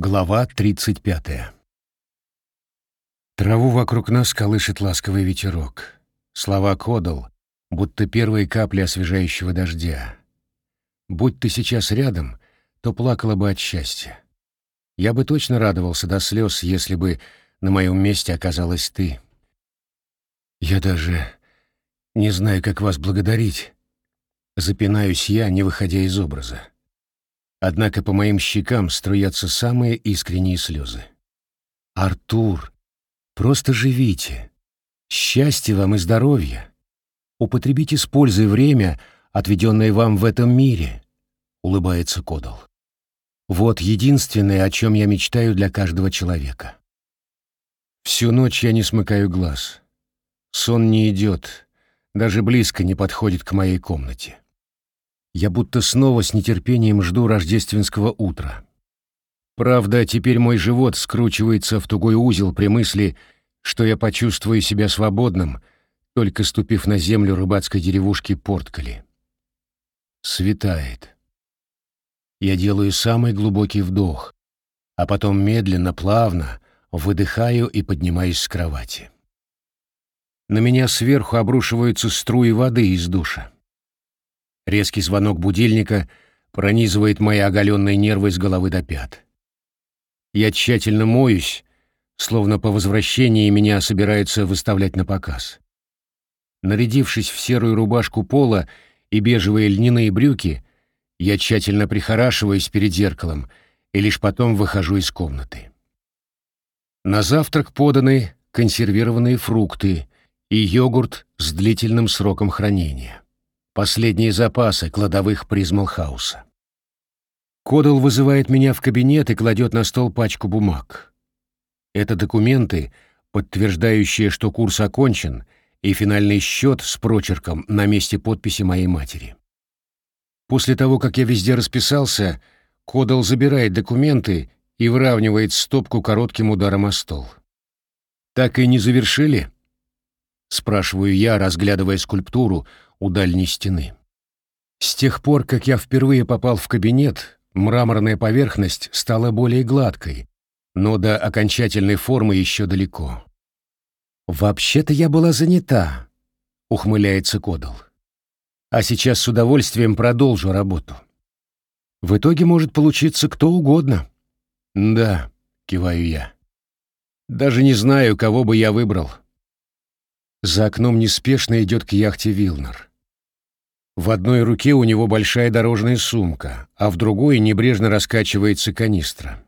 Глава 35. Траву вокруг нас колышет ласковый ветерок. Слова кодал, будто первые капли освежающего дождя. Будь ты сейчас рядом, то плакала бы от счастья. Я бы точно радовался до слез, если бы на моем месте оказалась ты. Я даже не знаю, как вас благодарить. Запинаюсь я, не выходя из образа. Однако по моим щекам струятся самые искренние слезы. «Артур, просто живите. Счастья вам и здоровья. Употребите с пользой время, отведенное вам в этом мире», — улыбается Кодал. «Вот единственное, о чем я мечтаю для каждого человека. Всю ночь я не смыкаю глаз. Сон не идет, даже близко не подходит к моей комнате. Я будто снова с нетерпением жду рождественского утра. Правда, теперь мой живот скручивается в тугой узел при мысли, что я почувствую себя свободным, только ступив на землю рыбацкой деревушки Порткали. Светает. Я делаю самый глубокий вдох, а потом медленно, плавно выдыхаю и поднимаюсь с кровати. На меня сверху обрушиваются струи воды из душа. Резкий звонок будильника пронизывает мои оголенные нервы с головы до пят. Я тщательно моюсь, словно по возвращении меня собираются выставлять на показ. Нарядившись в серую рубашку пола и бежевые льняные брюки, я тщательно прихорашиваюсь перед зеркалом и лишь потом выхожу из комнаты. На завтрак поданы консервированные фрукты и йогурт с длительным сроком хранения последние запасы кладовых Призмалхауса. Кодал вызывает меня в кабинет и кладет на стол пачку бумаг. Это документы, подтверждающие, что курс окончен, и финальный счет с прочерком на месте подписи моей матери. После того, как я везде расписался, Кодал забирает документы и выравнивает стопку коротким ударом о стол. «Так и не завершили?» — спрашиваю я, разглядывая скульптуру, у дальней стены. С тех пор, как я впервые попал в кабинет, мраморная поверхность стала более гладкой, но до окончательной формы еще далеко. «Вообще-то я была занята», — ухмыляется Кодал. «А сейчас с удовольствием продолжу работу. В итоге может получиться кто угодно». «Да», — киваю я. «Даже не знаю, кого бы я выбрал». За окном неспешно идет к яхте Вилнер. В одной руке у него большая дорожная сумка, а в другой небрежно раскачивается канистра.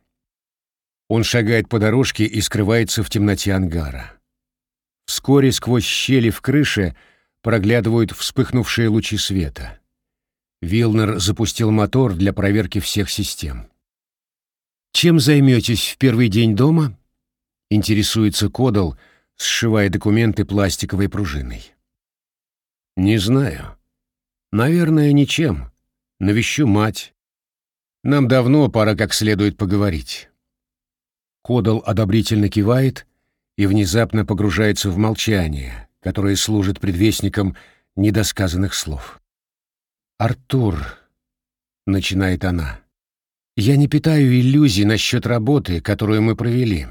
Он шагает по дорожке и скрывается в темноте ангара. Вскоре сквозь щели в крыше проглядывают вспыхнувшие лучи света. Вилнер запустил мотор для проверки всех систем. «Чем займетесь в первый день дома?» — интересуется Кодал, сшивая документы пластиковой пружиной. «Не знаю», Наверное, ничем. Навещу мать. Нам давно пора как следует поговорить. Кодал одобрительно кивает и внезапно погружается в молчание, которое служит предвестником недосказанных слов. «Артур», — начинает она, — «я не питаю иллюзий насчет работы, которую мы провели.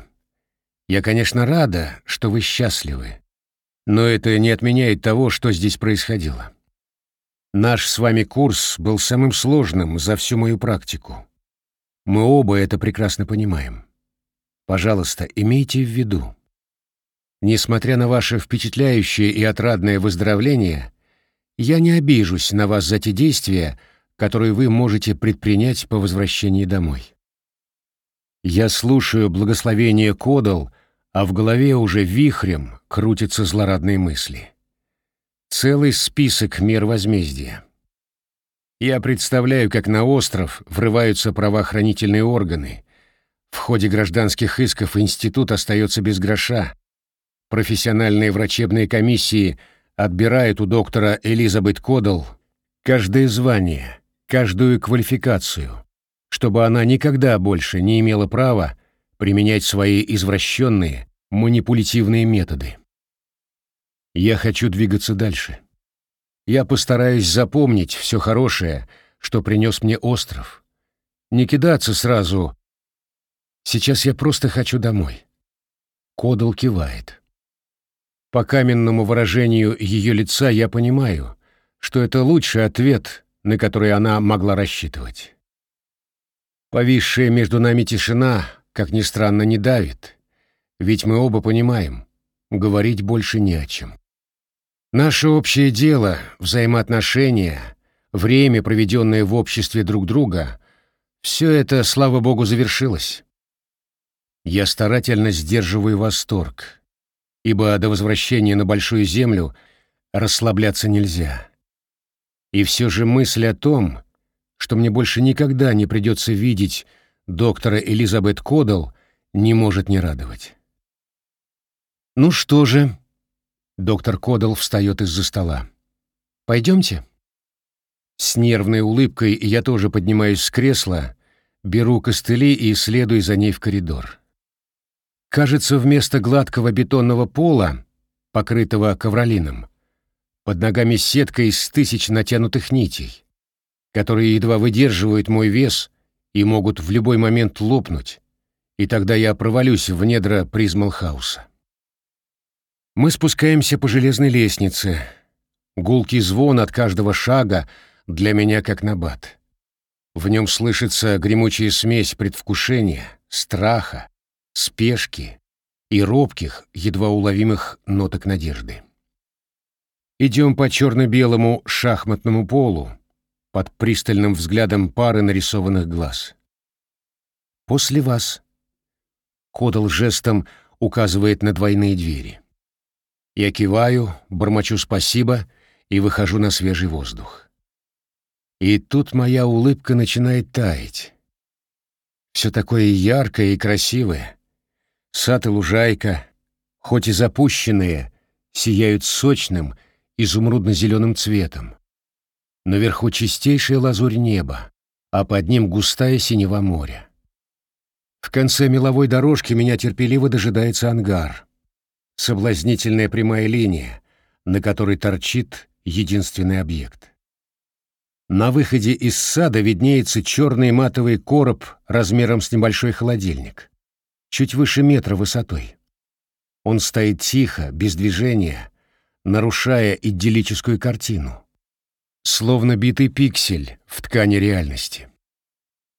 Я, конечно, рада, что вы счастливы, но это не отменяет того, что здесь происходило. Наш с вами курс был самым сложным за всю мою практику. Мы оба это прекрасно понимаем. Пожалуйста, имейте в виду. Несмотря на ваше впечатляющее и отрадное выздоровление, я не обижусь на вас за те действия, которые вы можете предпринять по возвращении домой. Я слушаю благословение Кодал, а в голове уже вихрем крутятся злорадные мысли. Целый список мер возмездия. Я представляю, как на остров врываются правоохранительные органы. В ходе гражданских исков институт остается без гроша. Профессиональные врачебные комиссии отбирают у доктора Элизабет Кодал каждое звание, каждую квалификацию, чтобы она никогда больше не имела права применять свои извращенные, манипулятивные методы. Я хочу двигаться дальше. Я постараюсь запомнить все хорошее, что принес мне остров. Не кидаться сразу Сейчас я просто хочу домой. Кодал кивает. По каменному выражению ее лица я понимаю, что это лучший ответ, на который она могла рассчитывать. Повисшая между нами тишина, как ни странно, не давит, ведь мы оба понимаем, говорить больше не о чем. Наше общее дело, взаимоотношения, время, проведенное в обществе друг друга, все это, слава богу, завершилось. Я старательно сдерживаю восторг, ибо до возвращения на Большую Землю расслабляться нельзя. И все же мысль о том, что мне больше никогда не придется видеть доктора Элизабет Кодал, не может не радовать. «Ну что же?» Доктор Кодал встает из-за стола. «Пойдемте?» С нервной улыбкой я тоже поднимаюсь с кресла, беру костыли и следую за ней в коридор. Кажется, вместо гладкого бетонного пола, покрытого ковролином, под ногами сетка из тысяч натянутых нитей, которые едва выдерживают мой вес и могут в любой момент лопнуть, и тогда я провалюсь в недра Призмалхауса. Мы спускаемся по железной лестнице. Гулкий звон от каждого шага для меня как набат. В нем слышится гремучая смесь предвкушения, страха, спешки и робких, едва уловимых ноток надежды. Идем по черно-белому шахматному полу, под пристальным взглядом пары нарисованных глаз. «После вас», — Кодал жестом указывает на двойные двери. Я киваю, бормочу спасибо и выхожу на свежий воздух. И тут моя улыбка начинает таять. Все такое яркое и красивое, Сад и лужайка, хоть и запущенные, сияют сочным, изумрудно-зеленым цветом. Наверху чистейшая лазурь неба, а под ним густая синева моря. В конце меловой дорожки меня терпеливо дожидается ангар. Соблазнительная прямая линия, на которой торчит единственный объект. На выходе из сада виднеется черный матовый короб размером с небольшой холодильник чуть выше метра высотой. Он стоит тихо, без движения, нарушая идиллическую картину. Словно битый пиксель в ткани реальности.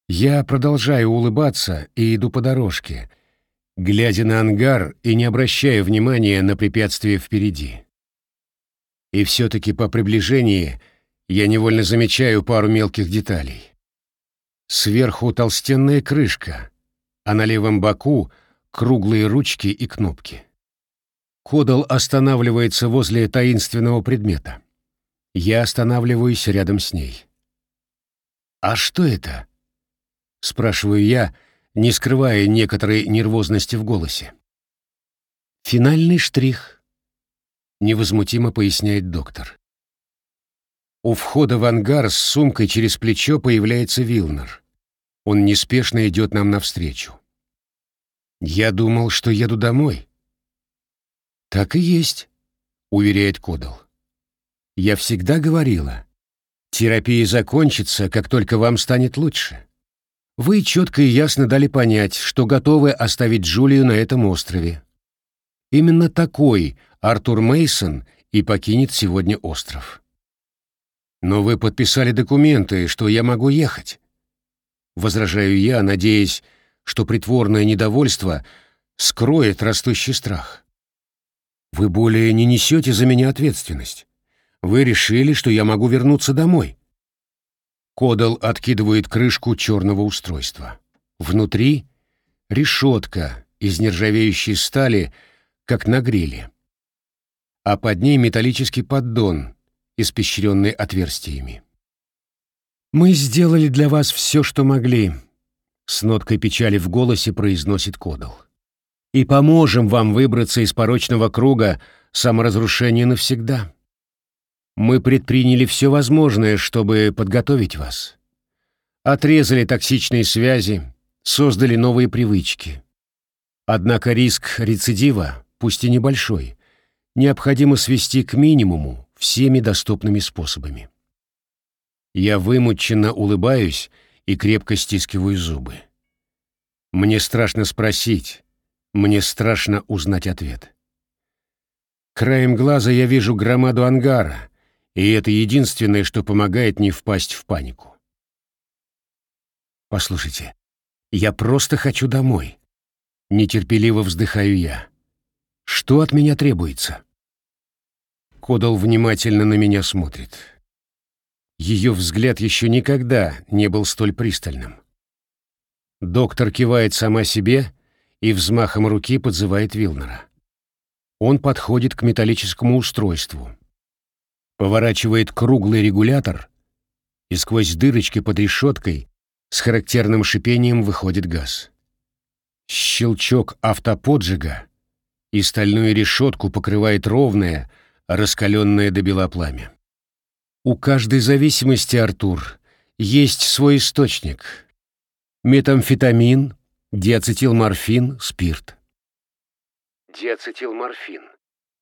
Я продолжаю улыбаться и иду по дорожке, глядя на ангар и не обращая внимания на препятствия впереди. И все-таки по приближении я невольно замечаю пару мелких деталей. Сверху толстенная крышка, а на левом боку круглые ручки и кнопки. Кодал останавливается возле таинственного предмета. Я останавливаюсь рядом с ней. «А что это?» — спрашиваю я, не скрывая некоторой нервозности в голосе. «Финальный штрих», — невозмутимо поясняет доктор. У входа в ангар с сумкой через плечо появляется Вилнер. Он неспешно идет нам навстречу. «Я думал, что еду домой». «Так и есть», — уверяет Кодал. «Я всегда говорила, терапия закончится, как только вам станет лучше. Вы четко и ясно дали понять, что готовы оставить Джулию на этом острове. Именно такой Артур Мейсон и покинет сегодня остров. Но вы подписали документы, что я могу ехать. Возражаю я, надеясь, что притворное недовольство скроет растущий страх. Вы более не несете за меня ответственность. Вы решили, что я могу вернуться домой. Кодал откидывает крышку черного устройства. Внутри решетка из нержавеющей стали, как на гриле. А под ней металлический поддон, испещренный отверстиями. «Мы сделали для вас все, что могли», — с ноткой печали в голосе произносит Кодал. «И поможем вам выбраться из порочного круга саморазрушения навсегда. Мы предприняли все возможное, чтобы подготовить вас. Отрезали токсичные связи, создали новые привычки. Однако риск рецидива, пусть и небольшой, необходимо свести к минимуму всеми доступными способами. Я вымученно улыбаюсь и крепко стискиваю зубы. Мне страшно спросить, мне страшно узнать ответ. Краем глаза я вижу громаду ангара, и это единственное, что помогает не впасть в панику. Послушайте, я просто хочу домой. Нетерпеливо вздыхаю я. Что от меня требуется? Кодал внимательно на меня смотрит. Ее взгляд еще никогда не был столь пристальным. Доктор кивает сама себе и взмахом руки подзывает Вилнера. Он подходит к металлическому устройству, поворачивает круглый регулятор, и сквозь дырочки под решеткой с характерным шипением выходит газ. Щелчок автоподжига, и стальную решетку покрывает ровное, раскаленное до бела пламя. У каждой зависимости, Артур, есть свой источник. Метамфетамин, диацетилморфин, спирт. Диацетилморфин.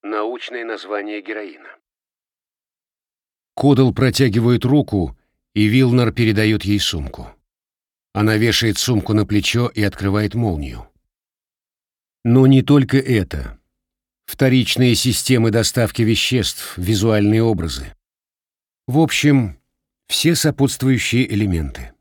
Научное название героина. Кодал протягивает руку, и Вилнер передает ей сумку. Она вешает сумку на плечо и открывает молнию. Но не только это. Вторичные системы доставки веществ, визуальные образы. В общем, все сопутствующие элементы.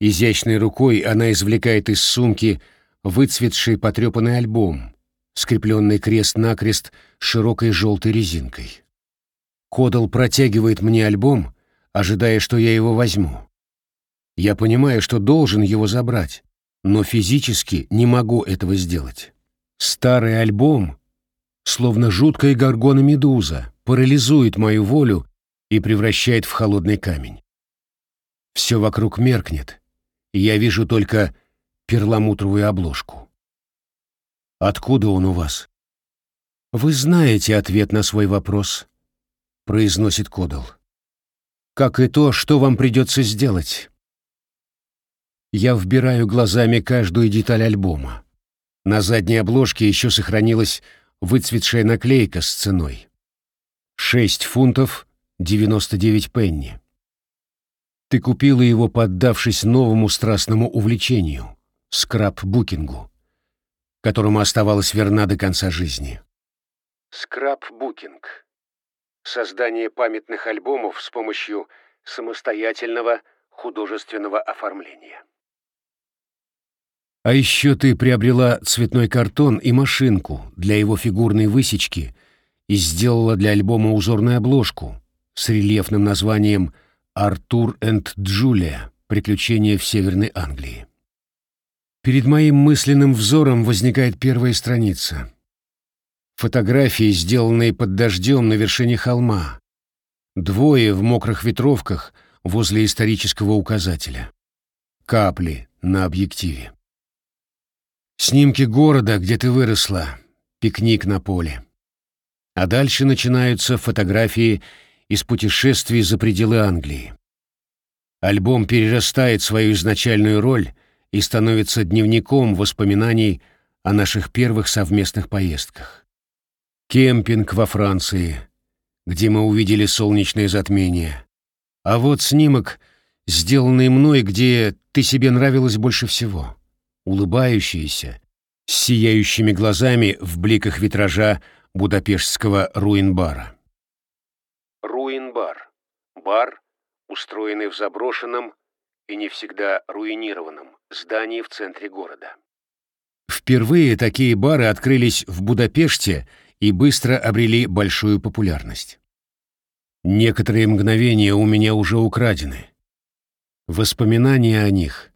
Изящной рукой она извлекает из сумки выцветший потрепанный альбом, скрепленный крест-накрест широкой желтой резинкой. Кодал протягивает мне альбом, ожидая, что я его возьму. Я понимаю, что должен его забрать, но физически не могу этого сделать. Старый альбом, словно жуткая горгона-медуза, парализует мою волю и превращает в холодный камень. Все вокруг меркнет, и я вижу только перламутровую обложку. «Откуда он у вас?» «Вы знаете ответ на свой вопрос», — произносит Кодал. «Как и то, что вам придется сделать». Я вбираю глазами каждую деталь альбома. На задней обложке еще сохранилась выцветшая наклейка с ценой. 6 фунтов 99 пенни. Ты купила его, поддавшись новому страстному увлечению — скраб-букингу, которому оставалась верна до конца жизни. Скраб-букинг — создание памятных альбомов с помощью самостоятельного художественного оформления. А еще ты приобрела цветной картон и машинку для его фигурной высечки и сделала для альбома узорную обложку с рельефным названием «Артур энд Джулия. Приключения в Северной Англии». Перед моим мысленным взором возникает первая страница. Фотографии, сделанные под дождем на вершине холма. Двое в мокрых ветровках возле исторического указателя. Капли на объективе. Снимки города, где ты выросла, пикник на поле. А дальше начинаются фотографии из путешествий за пределы Англии. Альбом перерастает свою изначальную роль и становится дневником воспоминаний о наших первых совместных поездках. Кемпинг во Франции, где мы увидели солнечное затмение. А вот снимок, сделанный мной, где ты себе нравилась больше всего улыбающаяся, с сияющими глазами в бликах витража будапештского руин-бара. Руин-бар. Бар, устроенный в заброшенном и не всегда руинированном здании в центре города. Впервые такие бары открылись в Будапеште и быстро обрели большую популярность. Некоторые мгновения у меня уже украдены. Воспоминания о них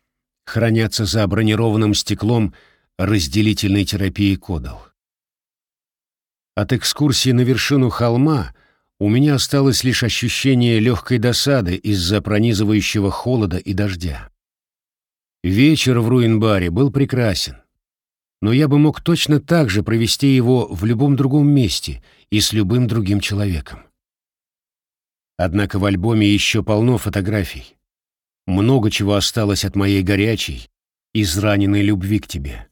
хранятся за бронированным стеклом разделительной терапии Кодал. От экскурсии на вершину холма у меня осталось лишь ощущение легкой досады из-за пронизывающего холода и дождя. Вечер в Руинбаре был прекрасен, но я бы мог точно так же провести его в любом другом месте и с любым другим человеком. Однако в альбоме еще полно фотографий. Много чего осталось от моей горячей, израненной любви к тебе.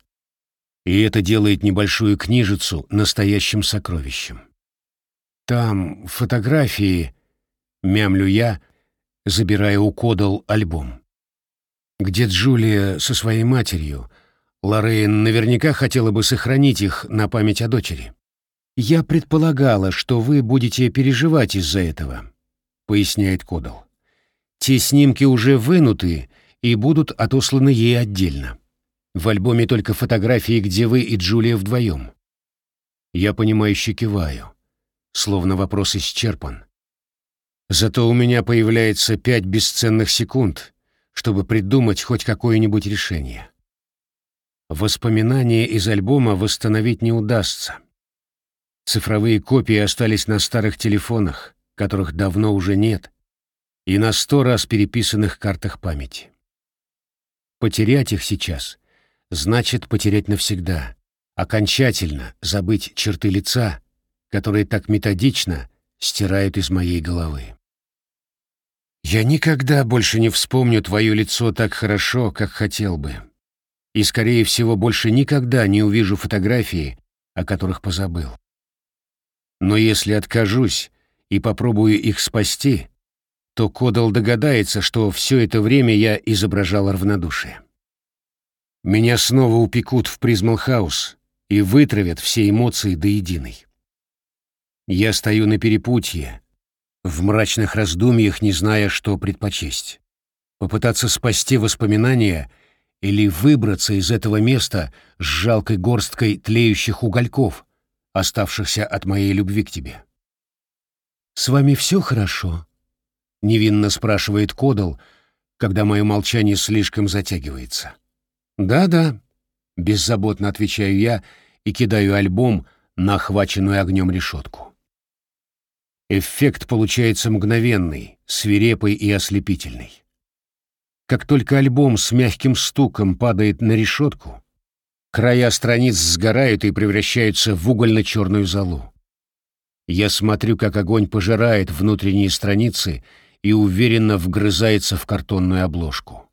И это делает небольшую книжицу настоящим сокровищем. Там фотографии, мямлю я, забирая у Кодал альбом. где Джулия со своей матерью. Лоррейн наверняка хотела бы сохранить их на память о дочери. «Я предполагала, что вы будете переживать из-за этого», — поясняет Кодал. «Те снимки уже вынуты и будут отосланы ей отдельно. В альбоме только фотографии, где вы и Джулия вдвоем». Я понимающе киваю, словно вопрос исчерпан. Зато у меня появляется пять бесценных секунд, чтобы придумать хоть какое-нибудь решение. Воспоминания из альбома восстановить не удастся. Цифровые копии остались на старых телефонах, которых давно уже нет, и на сто раз переписанных картах памяти. Потерять их сейчас значит потерять навсегда, окончательно забыть черты лица, которые так методично стирают из моей головы. Я никогда больше не вспомню твое лицо так хорошо, как хотел бы. И, скорее всего, больше никогда не увижу фотографии, о которых позабыл. Но если откажусь и попробую их спасти, то Кодал догадается, что все это время я изображал равнодушие. Меня снова упекут в Призмалхаус и вытравят все эмоции до единой. Я стою на перепутье, в мрачных раздумьях, не зная, что предпочесть. Попытаться спасти воспоминания или выбраться из этого места с жалкой горсткой тлеющих угольков, оставшихся от моей любви к тебе. «С вами все хорошо?» — невинно спрашивает Кодал, когда мое молчание слишком затягивается. «Да-да», — беззаботно отвечаю я и кидаю альбом на охваченную огнем решетку. Эффект получается мгновенный, свирепый и ослепительный. Как только альбом с мягким стуком падает на решетку, края страниц сгорают и превращаются в угольно-черную золу. Я смотрю, как огонь пожирает внутренние страницы и уверенно вгрызается в картонную обложку.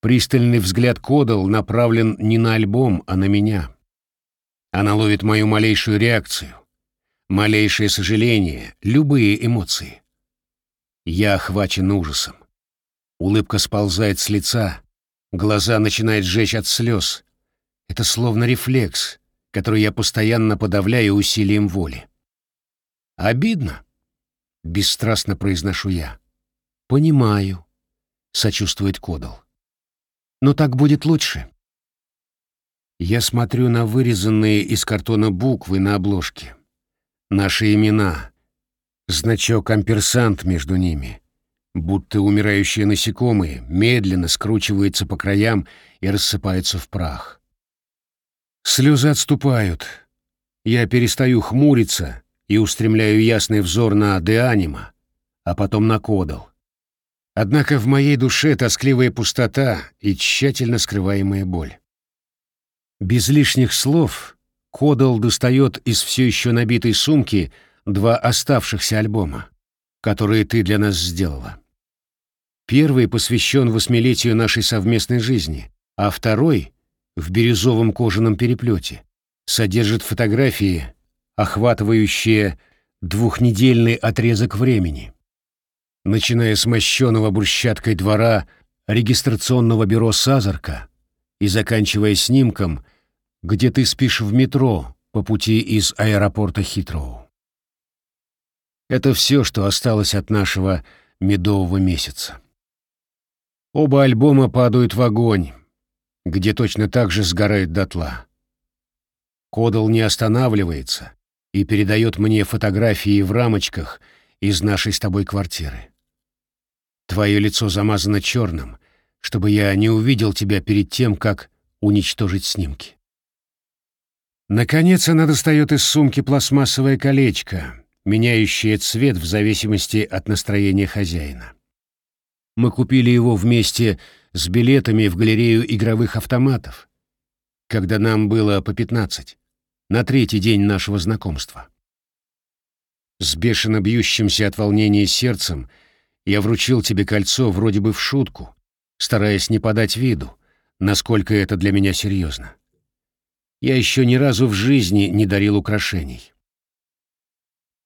Пристальный взгляд Кодал направлен не на альбом, а на меня. Она ловит мою малейшую реакцию, малейшее сожаление, любые эмоции. Я охвачен ужасом. Улыбка сползает с лица, глаза начинают жечь от слез. Это словно рефлекс, который я постоянно подавляю усилием воли. «Обидно», — бесстрастно произношу я. «Понимаю», — сочувствует Кодал. «Но так будет лучше». Я смотрю на вырезанные из картона буквы на обложке. Наши имена. Значок амперсант между ними. Будто умирающие насекомые медленно скручиваются по краям и рассыпаются в прах. Слезы отступают. Я перестаю хмуриться и устремляю ясный взор на Деанима, а потом на Кодал. Однако в моей душе тоскливая пустота и тщательно скрываемая боль. Без лишних слов Кодал достает из все еще набитой сумки два оставшихся альбома, которые ты для нас сделала. Первый посвящен восьмилетию нашей совместной жизни, а второй, в бирюзовом кожаном переплете, содержит фотографии, охватывающие двухнедельный отрезок времени. Начиная с мощенного брусчаткой двора регистрационного бюро Сазарка и заканчивая снимком — где ты спишь в метро по пути из аэропорта Хитроу. Это все, что осталось от нашего медового месяца. Оба альбома падают в огонь, где точно так же сгорает дотла. Кодал не останавливается и передает мне фотографии в рамочках из нашей с тобой квартиры. Твое лицо замазано черным, чтобы я не увидел тебя перед тем, как уничтожить снимки. Наконец она достает из сумки пластмассовое колечко, меняющее цвет в зависимости от настроения хозяина. Мы купили его вместе с билетами в галерею игровых автоматов, когда нам было по пятнадцать, на третий день нашего знакомства. С бешено бьющимся от волнения сердцем я вручил тебе кольцо вроде бы в шутку, стараясь не подать виду, насколько это для меня серьезно. Я еще ни разу в жизни не дарил украшений.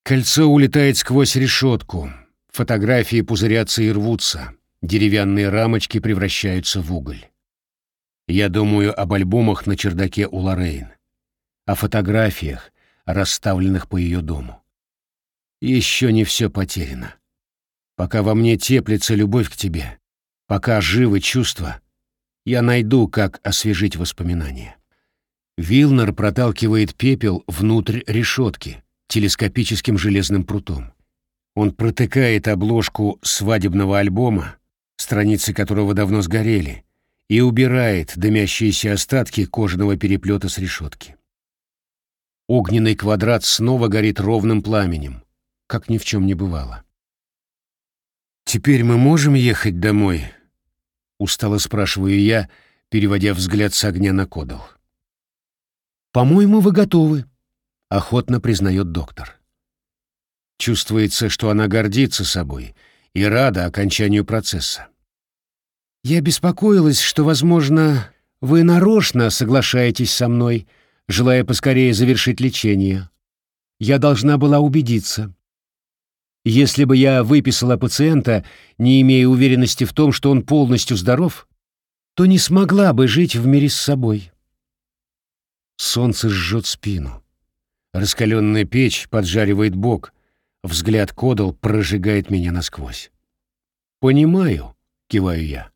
Кольцо улетает сквозь решетку, фотографии пузырятся и рвутся, Деревянные рамочки превращаются в уголь. Я думаю об альбомах на чердаке у Лоррейн, о фотографиях, расставленных по ее дому. Еще не все потеряно. Пока во мне теплится любовь к тебе, пока живы чувства, я найду, как освежить воспоминания. Вилнер проталкивает пепел внутрь решетки телескопическим железным прутом. Он протыкает обложку свадебного альбома, страницы которого давно сгорели, и убирает дымящиеся остатки кожаного переплета с решетки. Огненный квадрат снова горит ровным пламенем, как ни в чем не бывало. «Теперь мы можем ехать домой?» — устало спрашиваю я, переводя взгляд с огня на кодал. «По-моему, вы готовы», — охотно признает доктор. Чувствуется, что она гордится собой и рада окончанию процесса. «Я беспокоилась, что, возможно, вы нарочно соглашаетесь со мной, желая поскорее завершить лечение. Я должна была убедиться. Если бы я выписала пациента, не имея уверенности в том, что он полностью здоров, то не смогла бы жить в мире с собой. Солнце жжет спину. Раскаленная печь поджаривает бок. Взгляд Кодал прожигает меня насквозь. «Понимаю», — киваю я.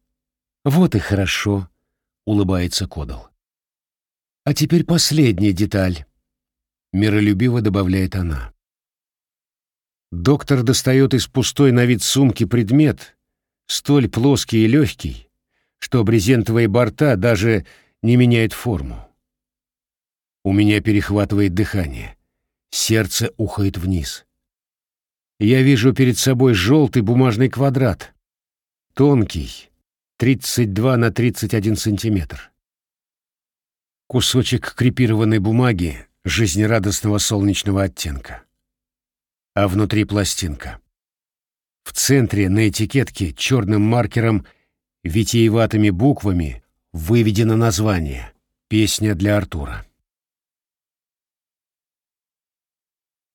«Вот и хорошо», — улыбается Кодал. «А теперь последняя деталь», — миролюбиво добавляет она. Доктор достает из пустой на вид сумки предмет, столь плоский и легкий, что брезентовые борта даже не меняют форму. У меня перехватывает дыхание. Сердце ухает вниз. Я вижу перед собой желтый бумажный квадрат. Тонкий, 32 на 31 сантиметр. Кусочек крепированной бумаги жизнерадостного солнечного оттенка. А внутри пластинка. В центре на этикетке черным маркером витиеватыми буквами выведено название «Песня для Артура».